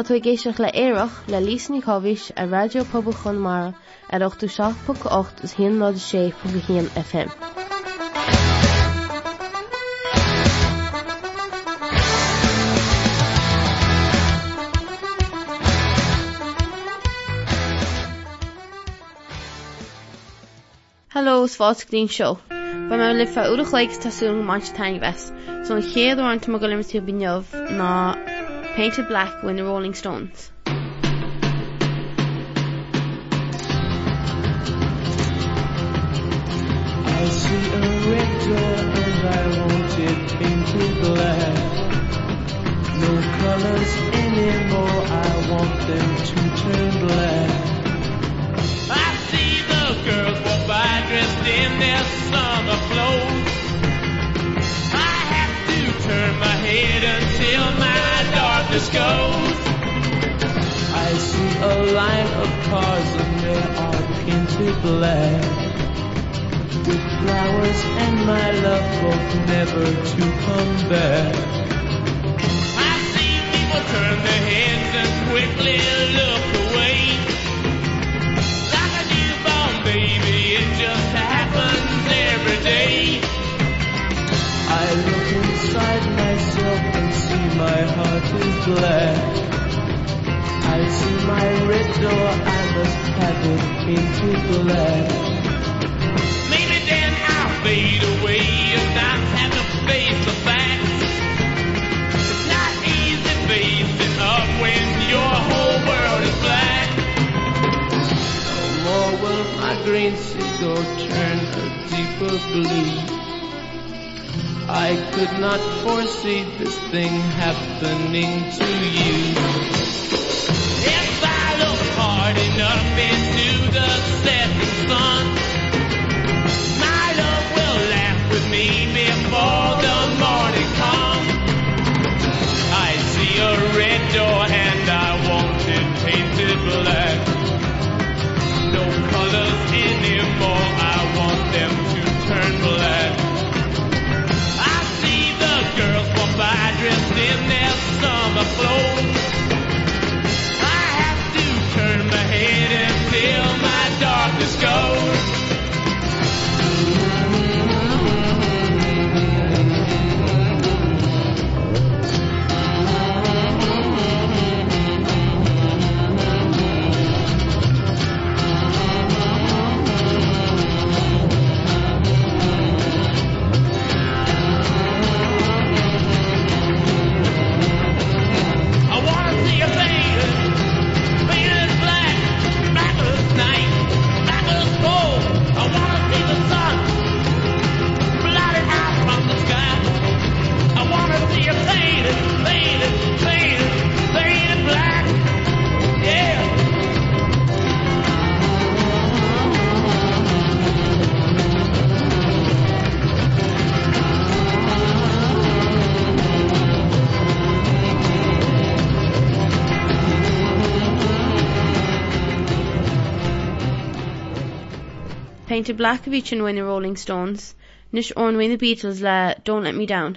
Tá tú géisioach le éireach le lísní chohís a radiopabal chunmara ar 8ú 6.8 is hí ná sé fu hían FM. Hello svátín seo. Ba me li fe uachléig tasún man tein wes, so an chéad an go limú binneomh ná Paint It Black when the Rolling Stones. No colors anymore I want them goes I see a line of cars and they are painted black. With flowers and my love hope never to come back. I see people turn their heads and quickly look away. Like a newborn baby it just happens every day. I look inside myself and my heart is black I see my red door I must have it painted black maybe then I'll fade away if I have to face the facts. It's not easy facing up when your whole world is black. No more will my green seagull turn a deeper blue I could not foresee this thing happening to you. If I look hard enough into the setting sun my love will laugh with me before the morning comes. I see a red door and I want it painted black. No colors anymore I want them to turn black girls walk in summer clothes. I have to turn my head until my Painted Black a bhí sin Rolling Stones, nis ornfuin the Beatles le "Don't Let Me Down."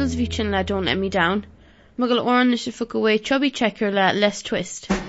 was vi sin le don emi down, mu go orne se fu away chubby checker le less twist.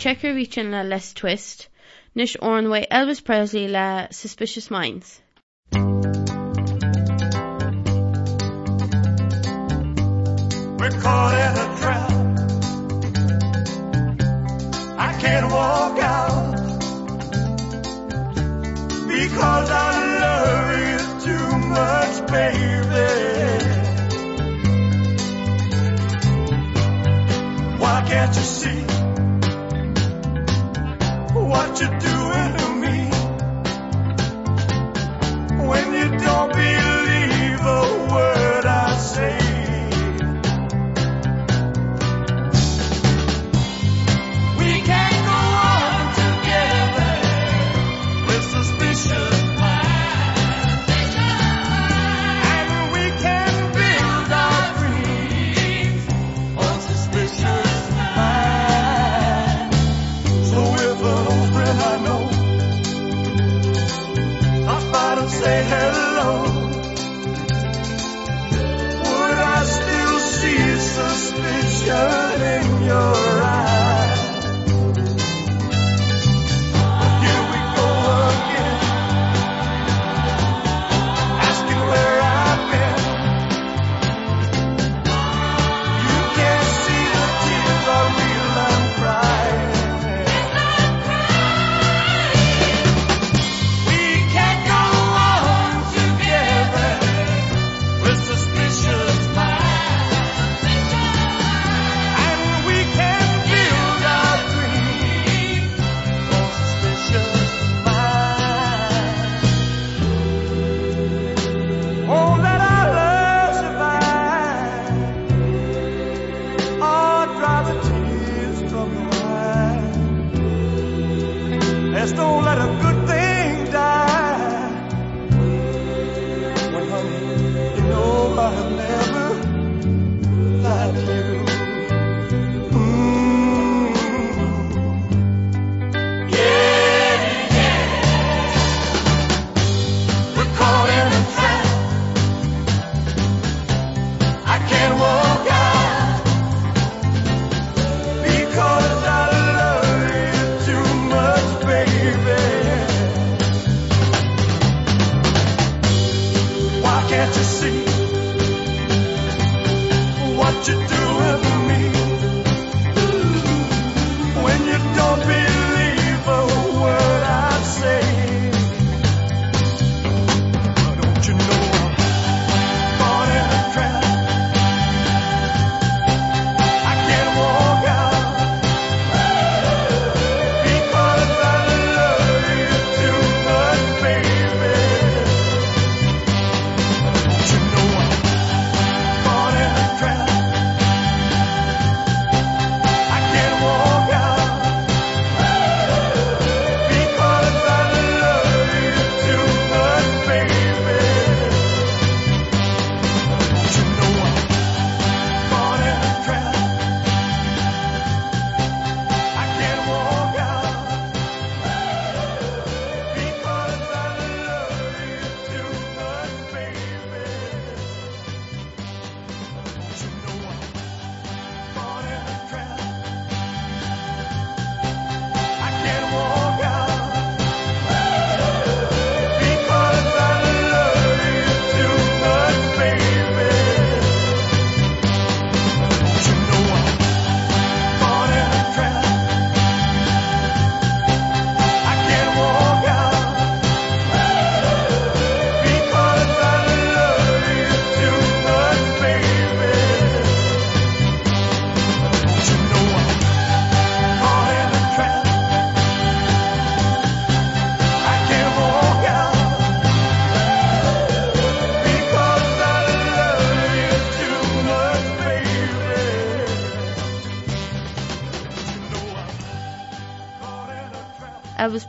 checker reaching le less Twist, nish ornway Elvis Presley le Suspicious Minds. We're caught in a trap I can't walk out because I love you too much baby Why can't you see? you're doing to me. When you don't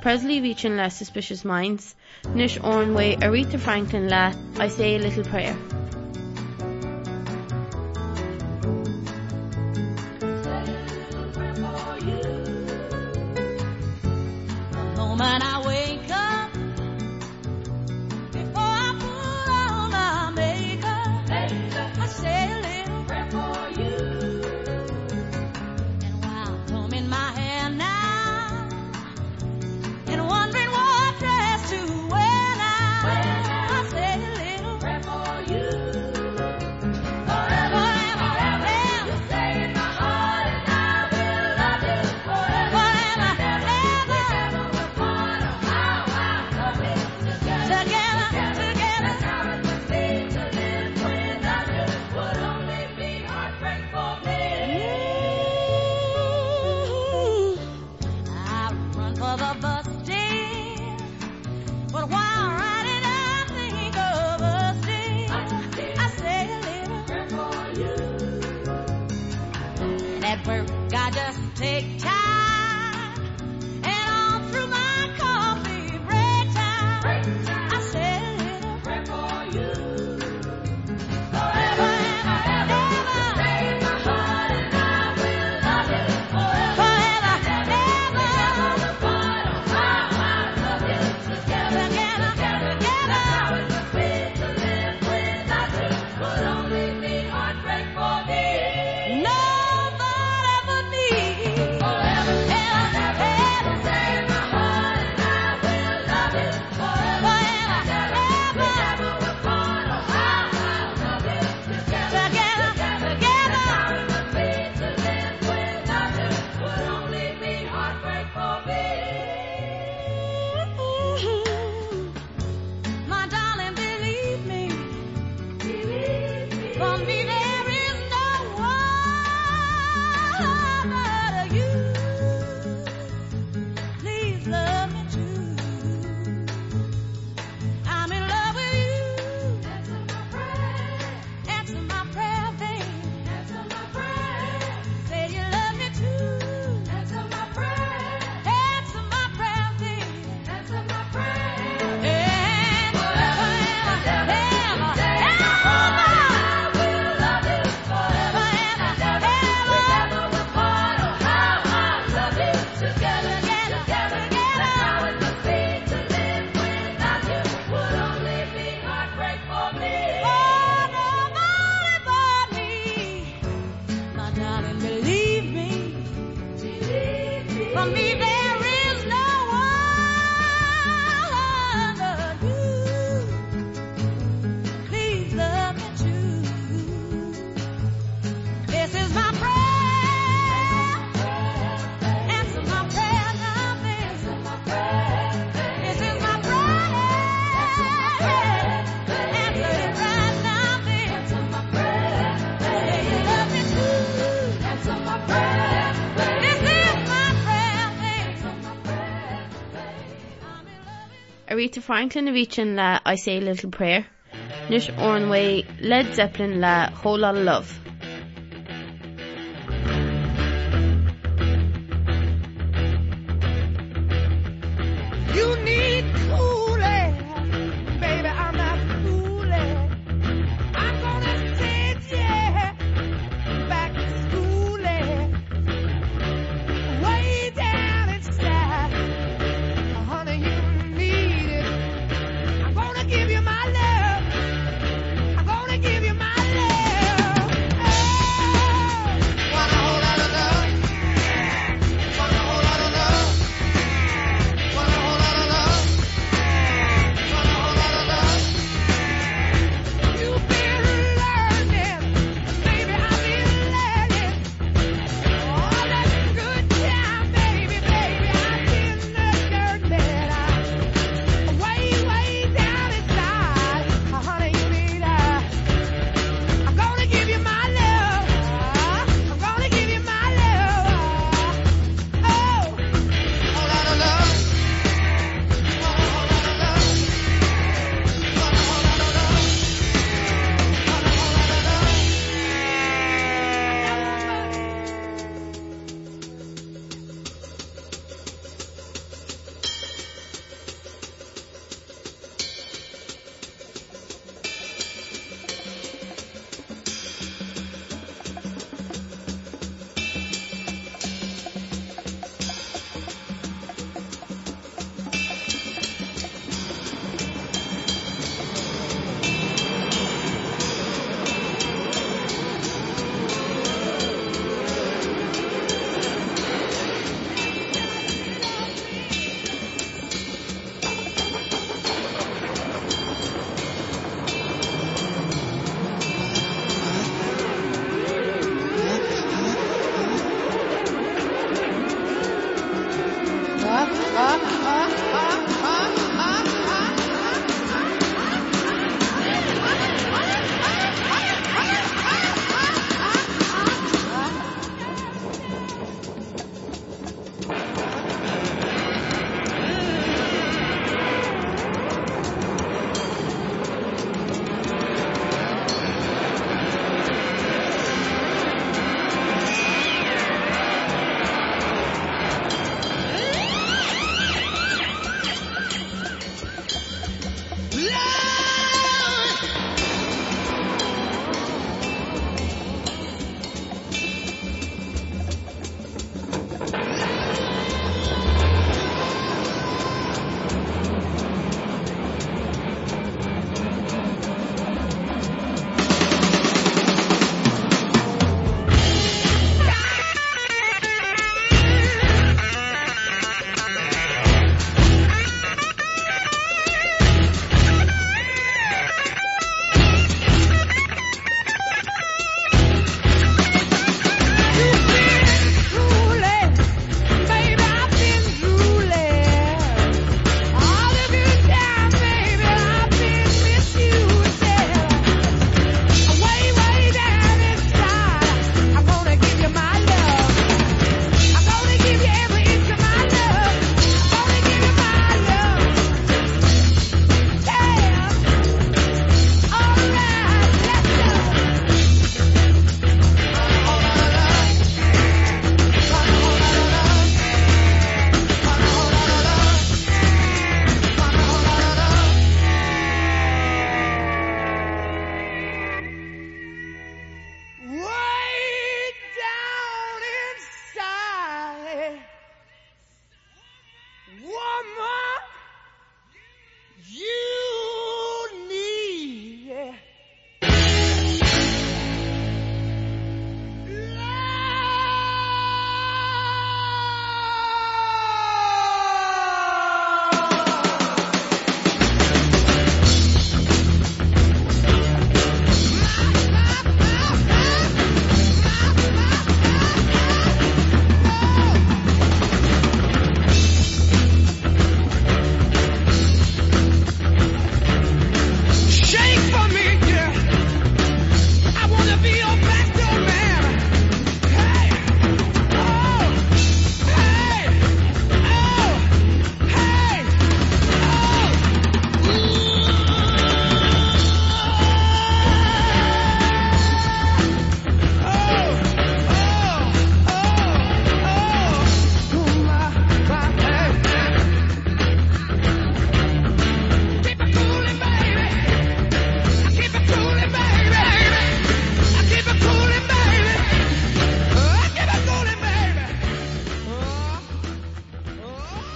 Presley reaching less suspicious minds, Nish Ornway, Aretha Franklin la, I say a little prayer. Franklin a bhíin I say little prayer, Nish ornway Led Zeppelin le Whole Lotta Love.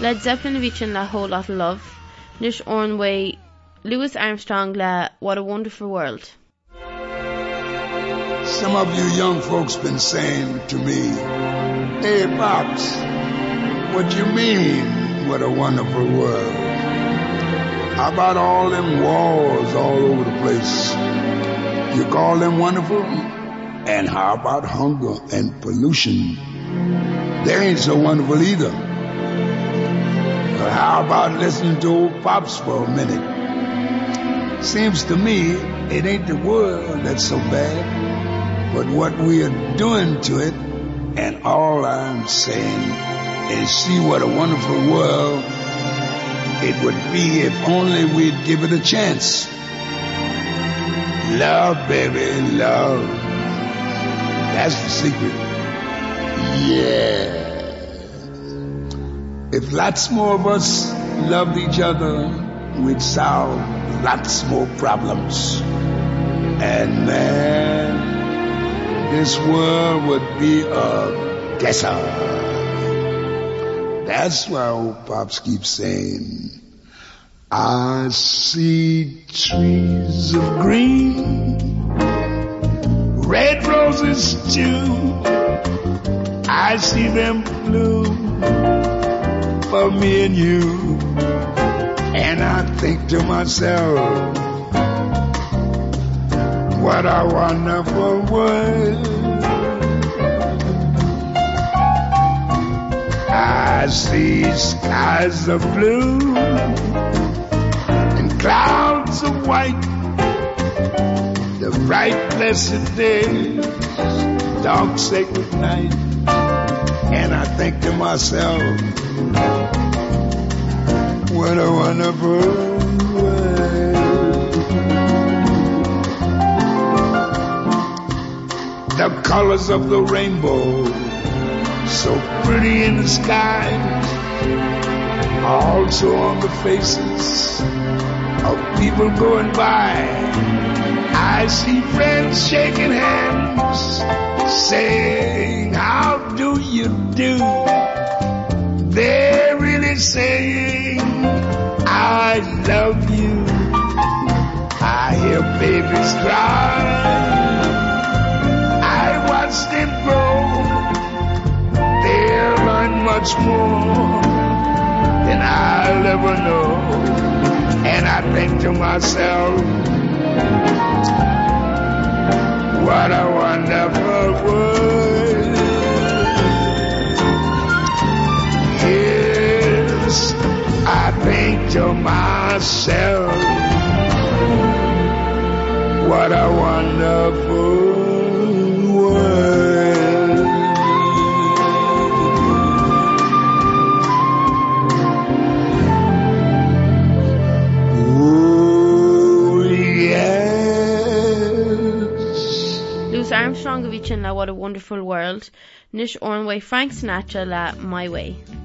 Led Zeppelin bhí sin le whole lot of love, nus Ornway Louis Armstrong le What a Wonderful World. Some of you young folks been saying to me, Hey Pops, what you mean, what a wonderful world? How about all them walls all over the place? You call them wonderful? And how about hunger and pollution? They ain't so wonderful either. But how about listening to old Pops for a minute? Seems to me it ain't the world that's so bad, but what we are doing to it. And all I'm saying is see what a wonderful world it would be if only we'd give it a chance. Love, baby, love. That's the secret. Yeah. If lots more of us loved each other, we'd solve lots more problems. And man, this world would be a desert. That's why old Pops keeps saying, I see trees of green, red roses too. I see them bloom me and you. And I think to myself, what a wonderful world. I see skies of blue and clouds of white. The bright blessed day, dark sacred night. And I think to myself, what a wonderful world. The colors of the rainbow so pretty in the sky, also on the faces of people going by. I see friends shaking hands, saying, how you do? They're really saying, I love you. I hear babies cry. I watch them grow they'll learn much more than I'll ever know. And I think to myself, what a wonderful world. Yes, I to myself, what a wonderful world. Armstrong go bhí sin What a Wonderful World, nus ornha Frank Sinatra le My Way.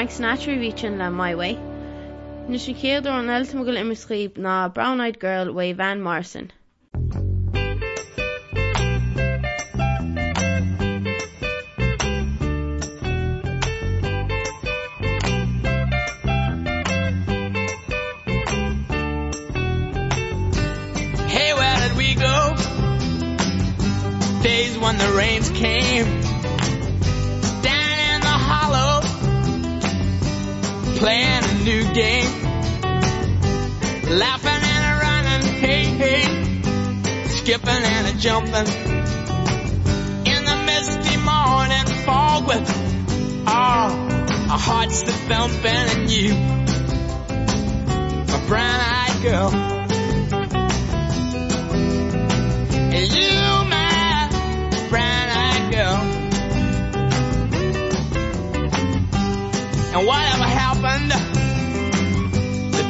Frank Sinatra reaching le My Way. Nus sin céadú an eltamogil imime scríb ná Brown Eyed Girl way Van Morrison. Hey, where did we go? Days when the rains came. Playing a new game. Laughing and a running. Hey, hey. Skipping and a jumping. In the misty morning fog with ah, oh, our hearts that thumping and you. A brown eyed girl. And you, my brown-eyed girl. And whatever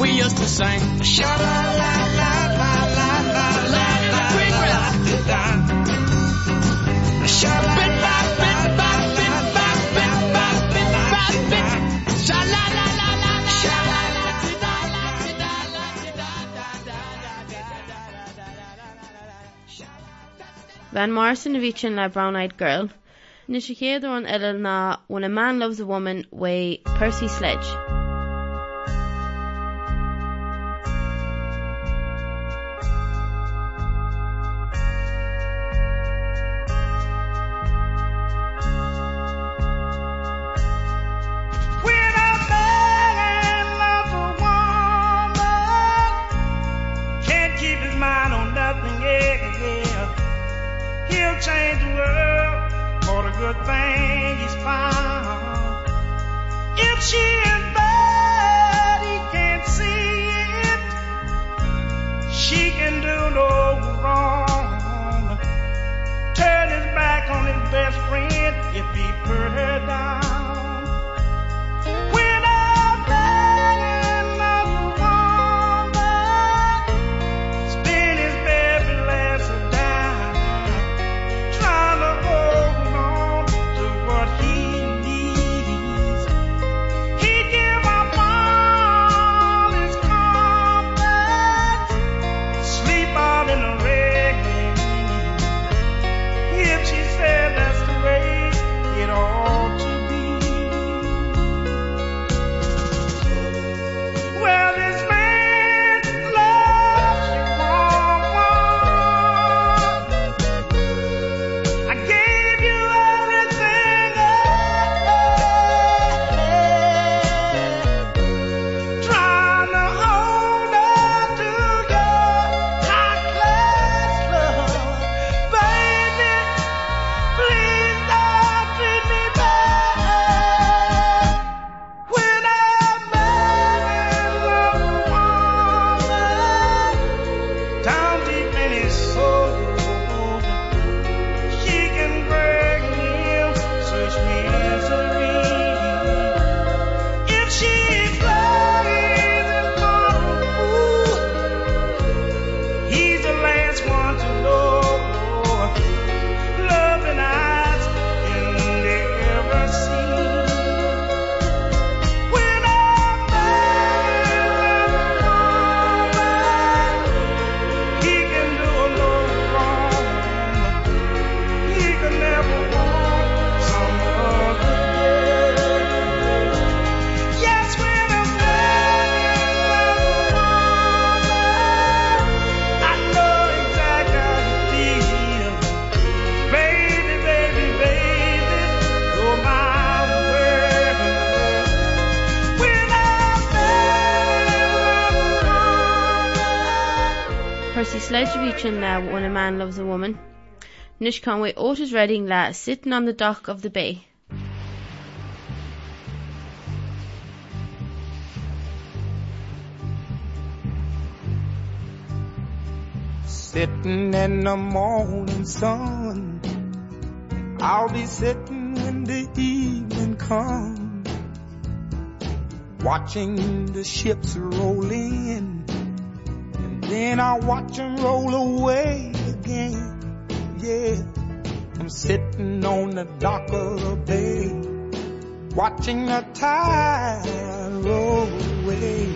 we used to sing? Van Morrison a bhí sin le Brown Eyed Girl. Ní sé chéadú an ná When a Man Loves a Woman way Percy Sledge. Good thing he's found. Le When a Man Loves a Woman. Nish Conway Otis Redding le Sitting on the Dock of the Bay. Sitting in the morning sun. I'll be sitting when the evening comes. Watching the ships roll in. Then I'll watch them roll away again. Yeah. I'm sitting on the dock of the bay. Watching the tide roll away.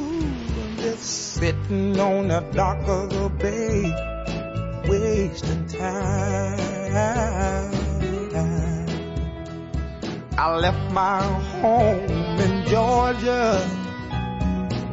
Ooh, I'm just sitting on the dock of the bay, wasting time. I left my home in Georgia,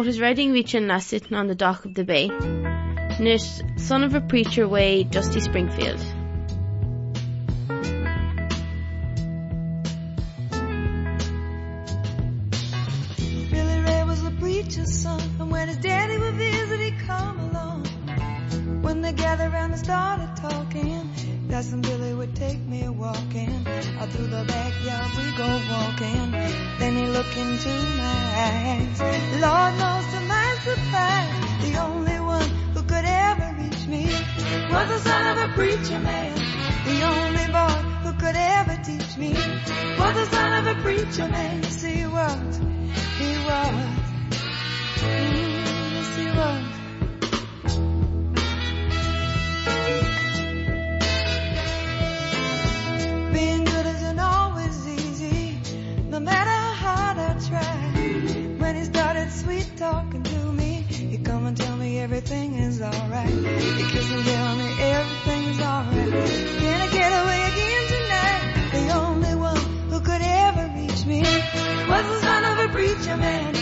Otis Redding reaching na sitting on the dock of the bay. Nit son of a preacher way Dusty Springfield. Preacher man.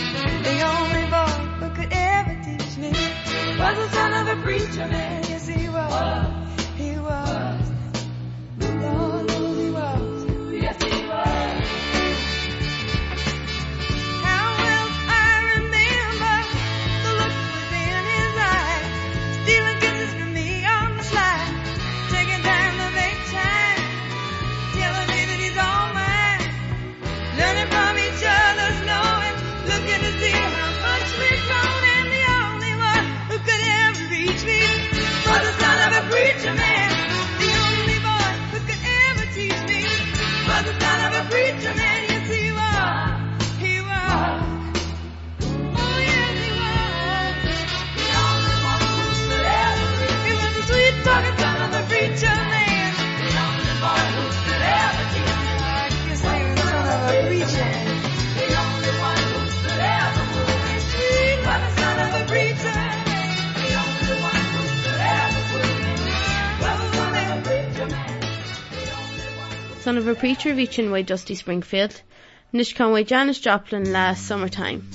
The only boy who could ever teach me was the son of a preacher man. Son of a preacher reaching way Dusty Springfield. Nish Conway Janis Joplin last summertime.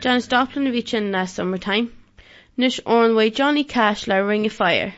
Janis Joplin a bhí na summertime. Nish ornfuid Johnny Cash le ring a fire.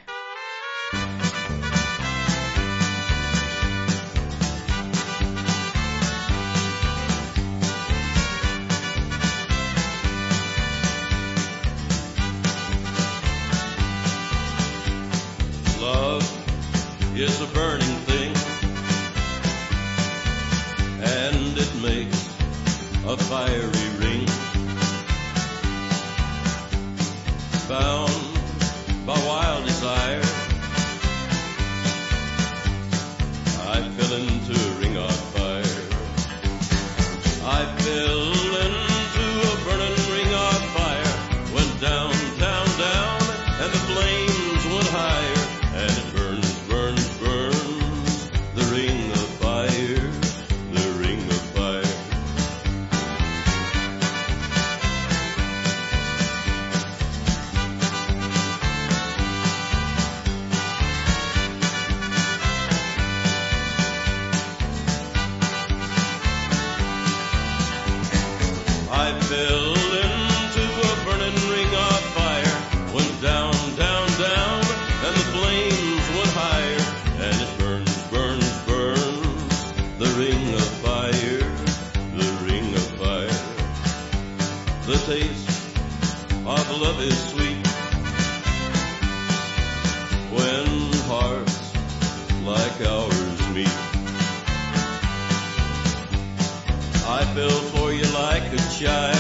yeah.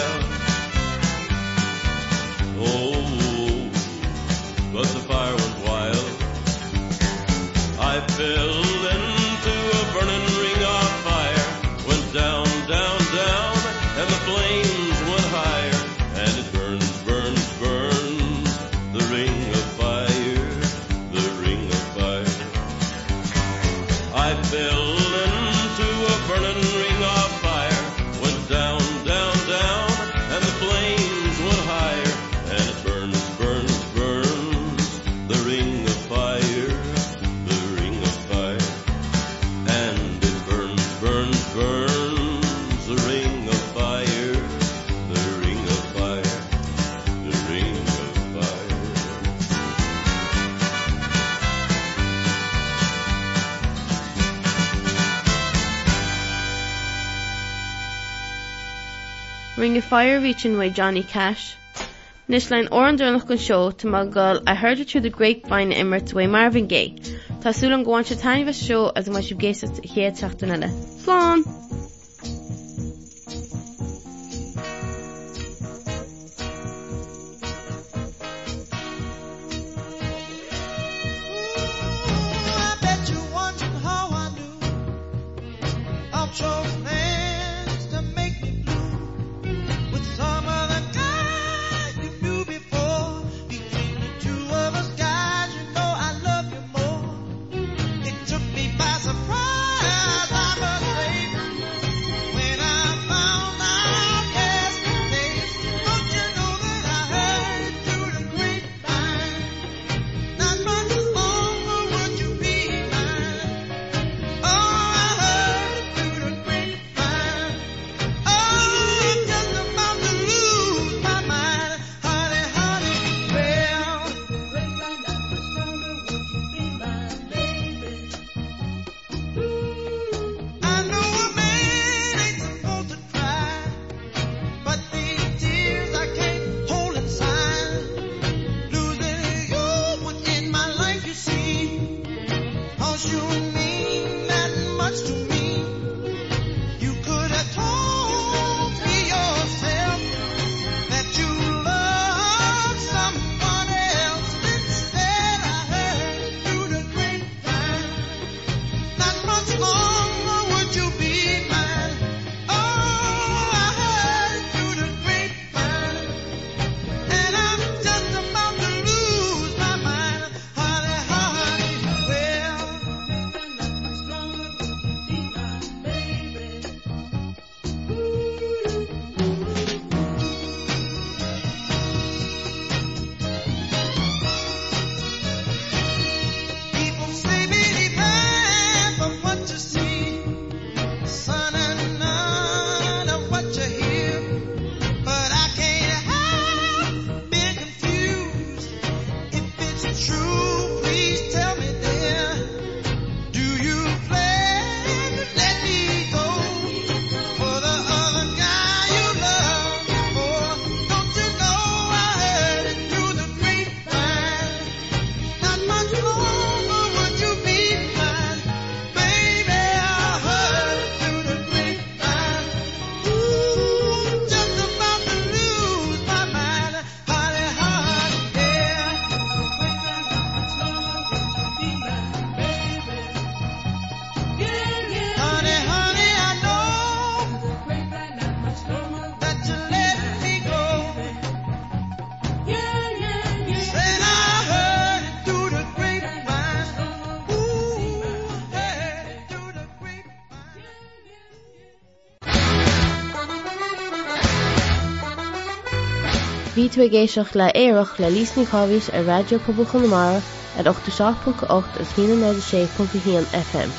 firereaching way Johnny Cash. Nis lein orandúnach gon seo tá má I a it tú de grapevine immert way Marvin Gaye. Tású an gháin se tainmh seo as mai sib géiste héad teachtainile. tú géisioach le éireach le lísní chohís a radio poblbal chunamara at 8 seach.8 a 16.hían FM.